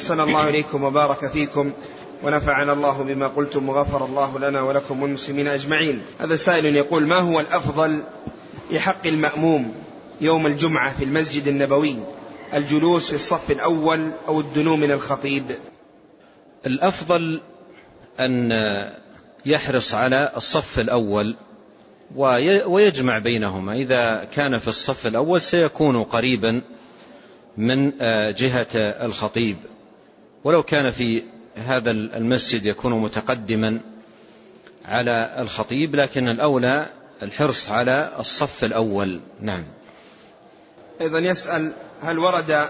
أحسن الله إليكم وبارك فيكم ونفعنا الله بما قلتم وغفر الله لنا ولكم والمسلمين أجمعين. هذا سائل يقول ما هو الأفضل لحق المأموم يوم الجمعة في المسجد النبوي؟ الجلوس في الصف الأول أو الدنو من الخطيب؟ الأفضل أن يحرص على الصف الأول ويجمع بينهما. إذا كان في الصف الأول سيكون قريبا من جهة الخطيب. ولو كان في هذا المسجد يكون متقدما على الخطيب لكن الأولى الحرص على الصف الأول. نعم. أيضا يسأل هل ورد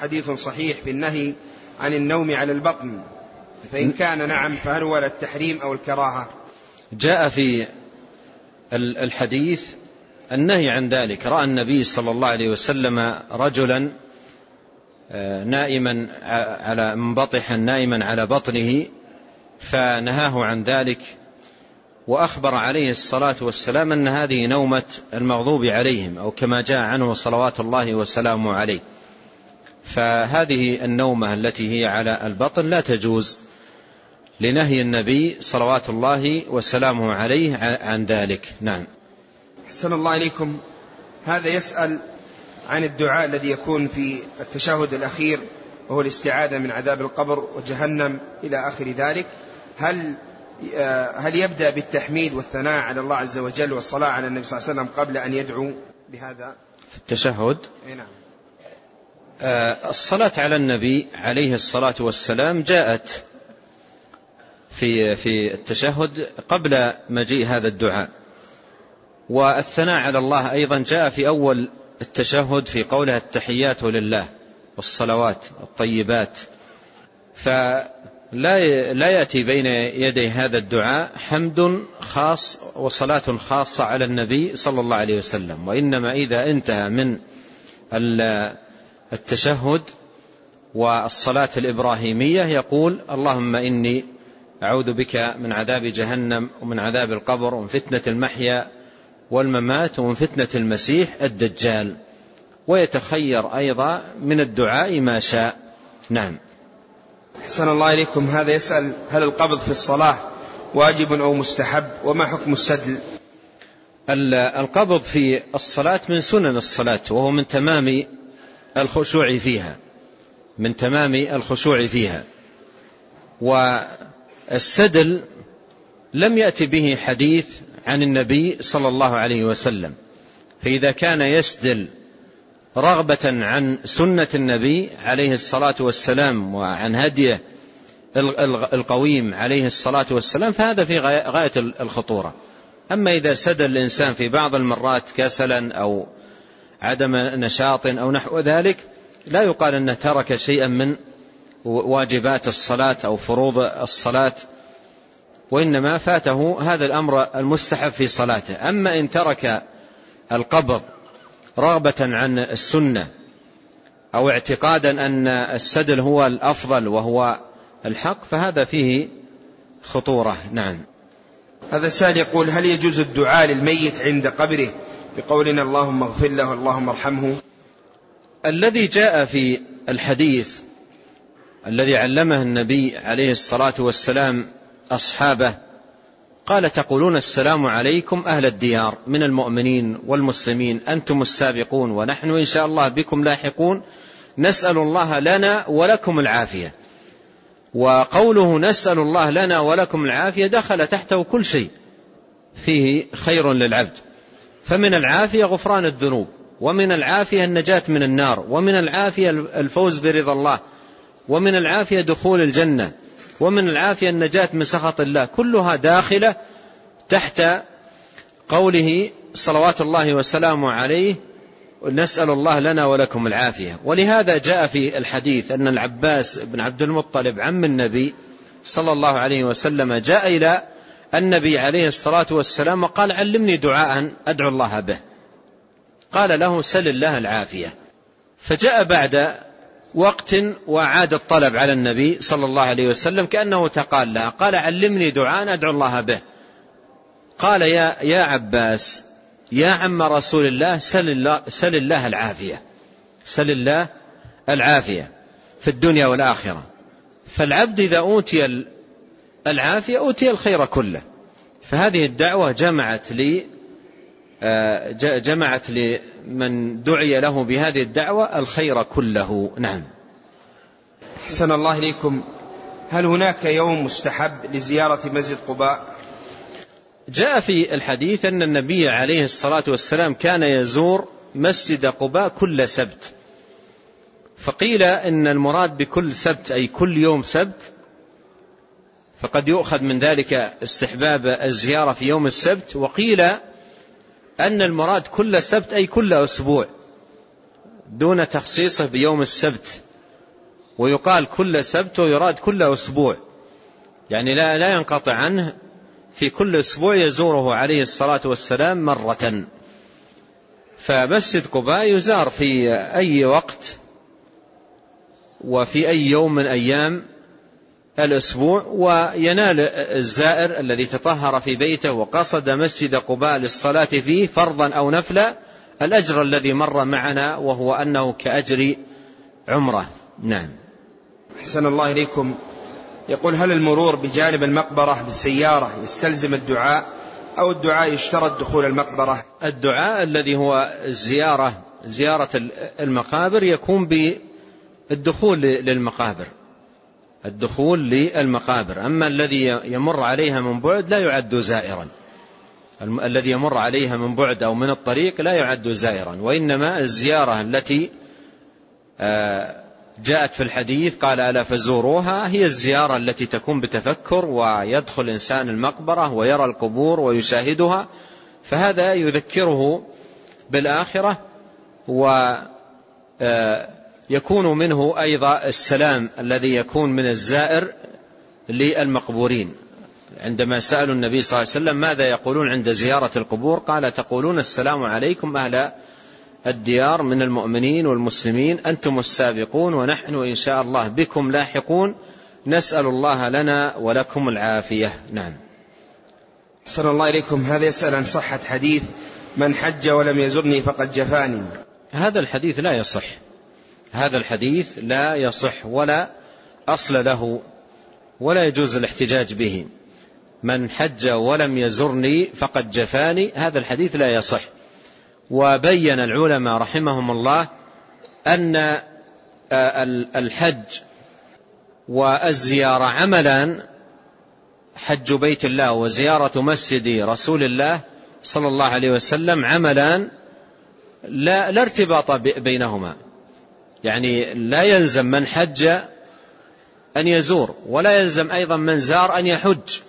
حديث صحيح في النهي عن النوم على البطن؟ فإن كان نعم فهل هو التحريم أو الكراهة؟ جاء في الحديث النهي عن ذلك. رأى النبي صلى الله عليه وسلم رجلا نائما على منبطحا نائما على بطنه فنهاه عن ذلك وأخبر عليه الصلاة والسلام أن هذه نومة المغضوب عليهم أو كما جاء عنه صلوات الله وسلامه عليه. فهذه النومة التي هي على البطن لا تجوز لنهي النبي صلوات الله وسلامه عليه عن ذلك. نعم. حسن الله إليكم. هذا يسأل عن الدعاء الذي يكون في التشهد الأخير وهو الاستعاذة من عذاب القبر وجهنم إلى آخر ذلك. هل هل يبدأ بالتحميد والثناء على الله عز وجل والصلاة على النبي صلى الله عليه وسلم قبل أن يدعو بهذا؟ في التشهد؟ نعم. آه، الصلاة على النبي عليه الصلاة والسلام جاءت في في التشهد قبل مجيء هذا الدعاء. والثناء على الله أيضا جاء في أول التشهد في قوله التحيات لله والصلوات الطيبات. فلا لا يأتي بين يدي هذا الدعاء حمد خاص وصلاة خاصة على النبي صلى الله عليه وسلم. وإنما إذا انتهى من التشهد والصلاة الإبراهيمية يقول اللهم إني أعوذ بك من عذاب جهنم ومن عذاب القبر ومن فتنة المحيا والممات ومن فتنة المسيح الدجال. ويتخير أيضا من الدعاء ما شاء. نعم. أحسن الله إليكم. هذا يسأل هل القبض في الصلاة واجب أو مستحب؟ وما حكم السدل؟ القبض في الصلاة من سنن الصلاة وهو من تمام الخشوع فيها. من تمام الخشوع فيها. والسدل لم يأتي به حديث عن النبي صلى الله عليه وسلم فإذا كان يسدل رغبة عن سنة النبي عليه الصلاة والسلام وعن هديه القويم عليه الصلاة والسلام فهذا في غاية الخطورة. أما إذا سدل الإنسان في بعض المرات كسلا أو عدم نشاط أو نحو ذلك لا يقال أنه ترك شيئا من واجبات الصلاة أو فروض الصلاة وإنما فاته هذا الأمر المستحب في صلاته. أما إن ترك القبض رغبة عن السنة أو اعتقادا أن السدل هو الأفضل وهو الحق فهذا فيه خطورة. نعم. هذا السائل يقول هل يجوز الدعاء للميت عند قبره؟ بقولنا اللهم اغفر له اللهم ارحمه. الذي جاء في الحديث الذي علمه النبي عليه الصلاة والسلام أصحابه قال تقولون السلام عليكم أهل الديار من المؤمنين والمسلمين أنتم السابقون ونحن إن شاء الله بكم لاحقون نسأل الله لنا ولكم العافية وقوله نسأل الله لنا ولكم العافية دخل تحته كل شيء فيه خير للعبد فمن العافية غفران الذنوب ومن العافية النجاة من النار ومن العافية الفوز برضا الله ومن العافية دخول الجنة ومن العافية النجاة من سخط الله. كلها داخلة تحت قوله صلوات الله وسلامه عليه نسأل الله لنا ولكم العافية. ولهذا جاء في الحديث أن العباس بن عبد المطلب عم النبي صلى الله عليه وسلم جاء إلى النبي عليه الصلاة والسلام وقال علمني دعاء أدعو الله به. قال له سل الله العافية. فجاء بعد وقت وعاد الطلب على النبي صلى الله عليه وسلم كأنه تقال لها قال علمني دعاء أدعو الله به. قال يا, يا عباس يا عم رسول الله سل الله, سل الله العافية. سل الله العافية في الدنيا والآخرة. فالعبد إذا أوتي العافية أوتي الخير كله. فهذه الدعوة جمعت لي جمعت لمن دعي له بهذه الدعوة الخير كله. نعم. حسن الله إليكم. هل هناك يوم مستحب لزيارة مسجد قباء؟ جاء في الحديث أن النبي عليه الصلاة والسلام كان يزور مسجد قباء كل سبت. فقيل إن المراد بكل سبت أي كل يوم سبت فقد يؤخذ من ذلك استحباب الزيارة في يوم السبت. وقيل أن المراد كل سبت أي كل أسبوع دون تخصيصه بيوم السبت. ويقال كل سبت ويراد كل أسبوع. يعني لا, لا ينقطع عنه. في كل أسبوع يزوره عليه الصلاة والسلام مرة. فمسجد قباء يزار في أي وقت وفي أي يوم من أيام الأسبوع وينال الزائر الذي تطهر في بيته وقصد مسجد قباء للصلاة فيه فرضا أو نفلا الأجر الذي مر معنا وهو أنه كأجر عمرة. نعم. أحسن الله إليكم. يقول هل المرور بجانب المقبرة بالسيارة يستلزم الدعاء أو الدعاء يشترط دخول المقبرة؟ الدعاء الذي هو الزيارة زيارة المقابر يكون بالدخول للمقابر. الدخول للمقابر. أما الذي يمر عليها من بعد لا يعد زائرا. الذي يمر عليها من بعد أو من الطريق لا يعد زائرا. وإنما الزيارة التي آه، جاءت في الحديث قال ألا فزوروها هي الزيارة التي تكون بتفكر ويدخل الإنسان المقبرة ويرى القبور ويشاهدها. فهذا يذكره بالآخرة و آه، يكون منه أيضا السلام الذي يكون من الزائر للمقبورين. عندما سألوا النبي صلى الله عليه وسلم ماذا يقولون عند زيارة القبور قال تقولون السلام عليكم أهل الديار من المؤمنين والمسلمين أنتم السابقون ونحن إن شاء الله بكم لاحقون. نسأل الله لنا ولكم العافية. نعم. صلى الله إليكم. هذا يسأل عن صحة حديث من حج ولم يزرني فقد جفاني. هذا الحديث لا يصح. هذا الحديث لا يصح ولا أصل له ولا يجوز الاحتجاج به. من حج ولم يزرني فقد جفاني هذا الحديث لا يصح. وبين العلماء رحمهم الله أن آه، الحج والزيارة عملان حج بيت الله وزيارة مسجد رسول الله صلى الله عليه وسلم عملان لا, لا ارتباط بينهما. يعني لا يلزم من حج أن يزور ولا يلزم أيضا من زار أن يحج.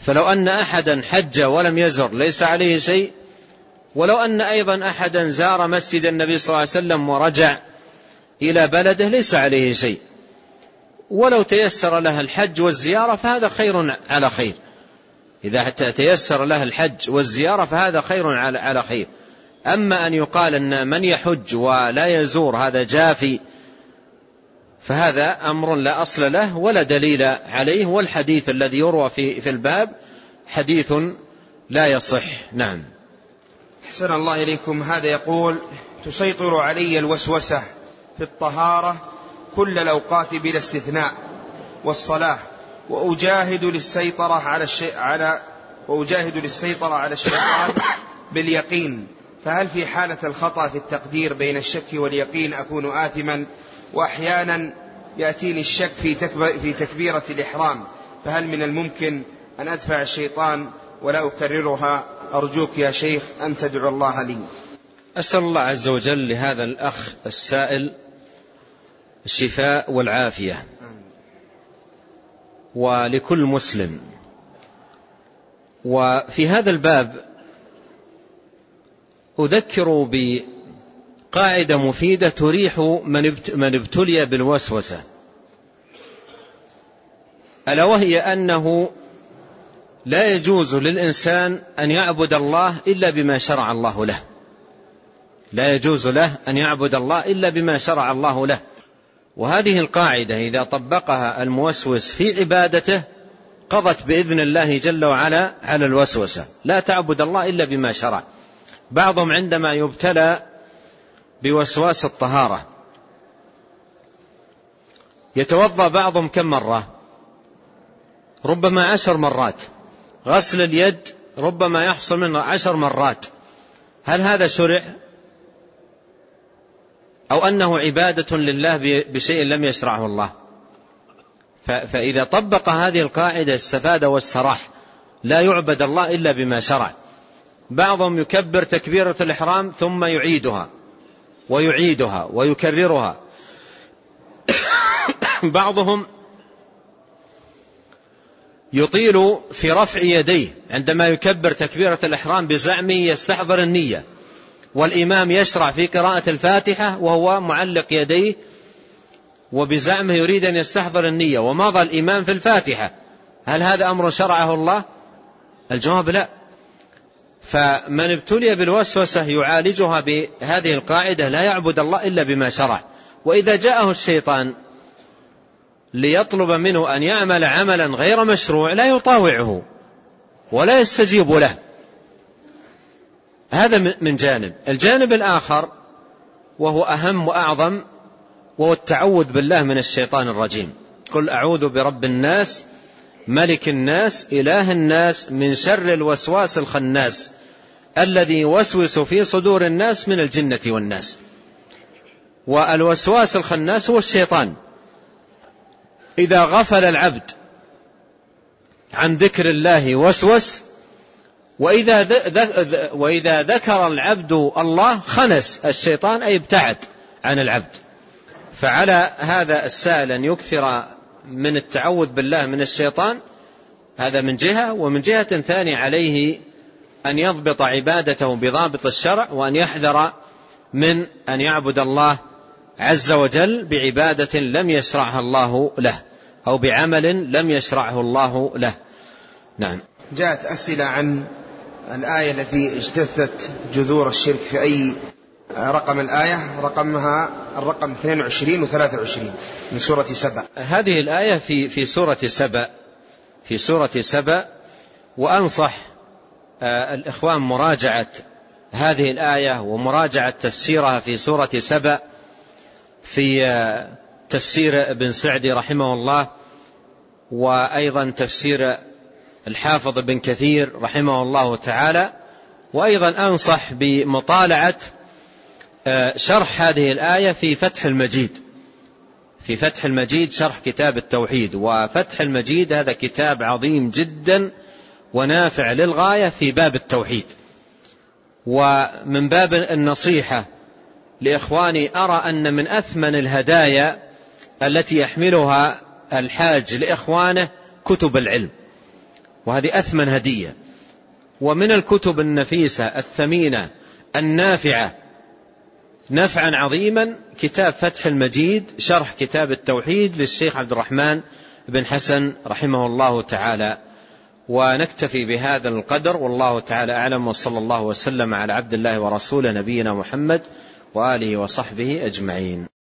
فلو أن أحدا حج ولم يزر ليس عليه شيء ولو أن أيضا أحدا زار مسجد النبي صلى الله عليه وسلم ورجع إلى بلده ليس عليه شيء. ولو تيسر له الحج والزيارة فهذا خير على خير. إذا تيسر له الحج والزيارة فهذا خير على خير. أما أن يقال أن من يحج ولا يزور هذا جافي فهذا أمر لا أصل له ولا دليل عليه والحديث الذي يروى في, في الباب حديث لا يصح. نعم. أحسن الله إليكم. هذا يقول تسيطر علي الوسوسة في الطهارة كل الأوقات بلا استثناء والصلاة وأجاهد للسيطرة على الشيء على وأجاهد للسيطرة على الشيطان باليقين. فهل في حالة الخطأ في التقدير بين الشك واليقين أكون آثما؟ وأحيانا يأتيني الشك في, في تكبيرة الإحرام فهل من الممكن أن أدفع الشيطان ولا أكررها؟ أرجوك يا شيخ أن تدعو الله لي. أسأل الله عز وجل لهذا الأخ السائل الشفاء والعافية. ولكل مسلم. وفي هذا الباب أذكر بقاعدة مفيدة تريح من ابتلي بالوسوسة. ألا وهي أنه لا يجوز للإنسان أن يعبد الله إلا بما شرع الله له. لا يجوز له أن يعبد الله إلا بما شرع الله له. وهذه القاعدة إذا طبقها الموسوس في عبادته قضت بإذن الله جل وعلا على الوسوسة. لا تعبد الله إلا بما شرع. بعضهم عندما يبتلى بوسواس الطهارة. يتوضأ بعضهم كم مرة؟ ربما عشر مرات. غسل اليد ربما يحصل منه عشر مرات. هل هذا شرع؟ أو أنه عبادة لله بشيء لم يشرعه الله؟ فإذا طبق هذه القاعدة استفاد واستراح لا يعبد الله إلا بما شرع. بعضهم يكبر تكبيرة الإحرام ثم يعيدها ويعيدها ويكررها. بعضهم يطيل في رفع يديه عندما يكبر تكبيرة الإحرام بزعمه يستحضر النية والإمام يشرع في قراءة الفاتحة وهو معلق يديه وبزعمه يريد أن يستحضر النية. ومضى الإمام في الفاتحة. هل هذا أمر شرعه الله؟ الجواب لا. فمن ابتلي بالوسوسة يعالجها بهذه القاعدة لا يعبد الله إلا بما شرع. وإذا جاءه الشيطان ليطلب منه أن يعمل عملا غير مشروع لا يطاوعه ولا يستجيب له. هذا من جانب. الجانب الآخر وهو أهم وأعظم وهو التعوذ بالله من الشيطان الرجيم. قل أعوذ برب الناس ملك الناس إله الناس من شر الوسواس الخناس الذي يوسوس في صدور الناس من الجنة والناس. والوسواس الخناس هو الشيطان. إذا غفل العبد عن ذكر الله وسوس وإذا, وإذا ذكر العبد الله خنس الشيطان أي ابتعد عن العبد. فعلى هذا السائل أن يكثر من التعوذ بالله من الشيطان هذا من جهة ومن جهة ثانية عليه أن يضبط عبادته بضابط الشرع وأن يحذر من أن يعبد الله عز وجل بعبادة لم يشرعها الله له أو بعمل لم يشرعه الله له. نعم. جاءت أسئلة عن الآية التي اجتثت جذور الشرك في أي رقم الآية رقمها الرقم 22 و 23 من سورة سبأ. هذه الآية في في سورة سبأ في سورة سبأ وأنصح آه، الإخوان مراجعة هذه الآية ومراجعة تفسيرها في سورة سبأ في آه، تفسير ابن سعدي رحمه الله وأيضا تفسير الحافظ بن كثير رحمه الله تعالى وأيضا أنصح بمطالعة شرح هذه الآية في فتح المجيد. في فتح المجيد شرح كتاب التوحيد وفتح المجيد هذا كتاب عظيم جدا ونافع للغاية في باب التوحيد. ومن باب النصيحة لإخواني أرى أن من أثمن الهدايا التي يحملها الحاج لإخوانه كتب العلم وهذه أثمن هدية. ومن الكتب النفيسة الثمينة النافعة نفعا عظيما كتاب فتح المجيد شرح كتاب التوحيد للشيخ عبد الرحمن بن حسن رحمه الله تعالى. ونكتفي بهذا القدر والله تعالى أعلم وصلى الله وسلم على عبد الله ورسوله نبينا محمد وآله وصحبه أجمعين.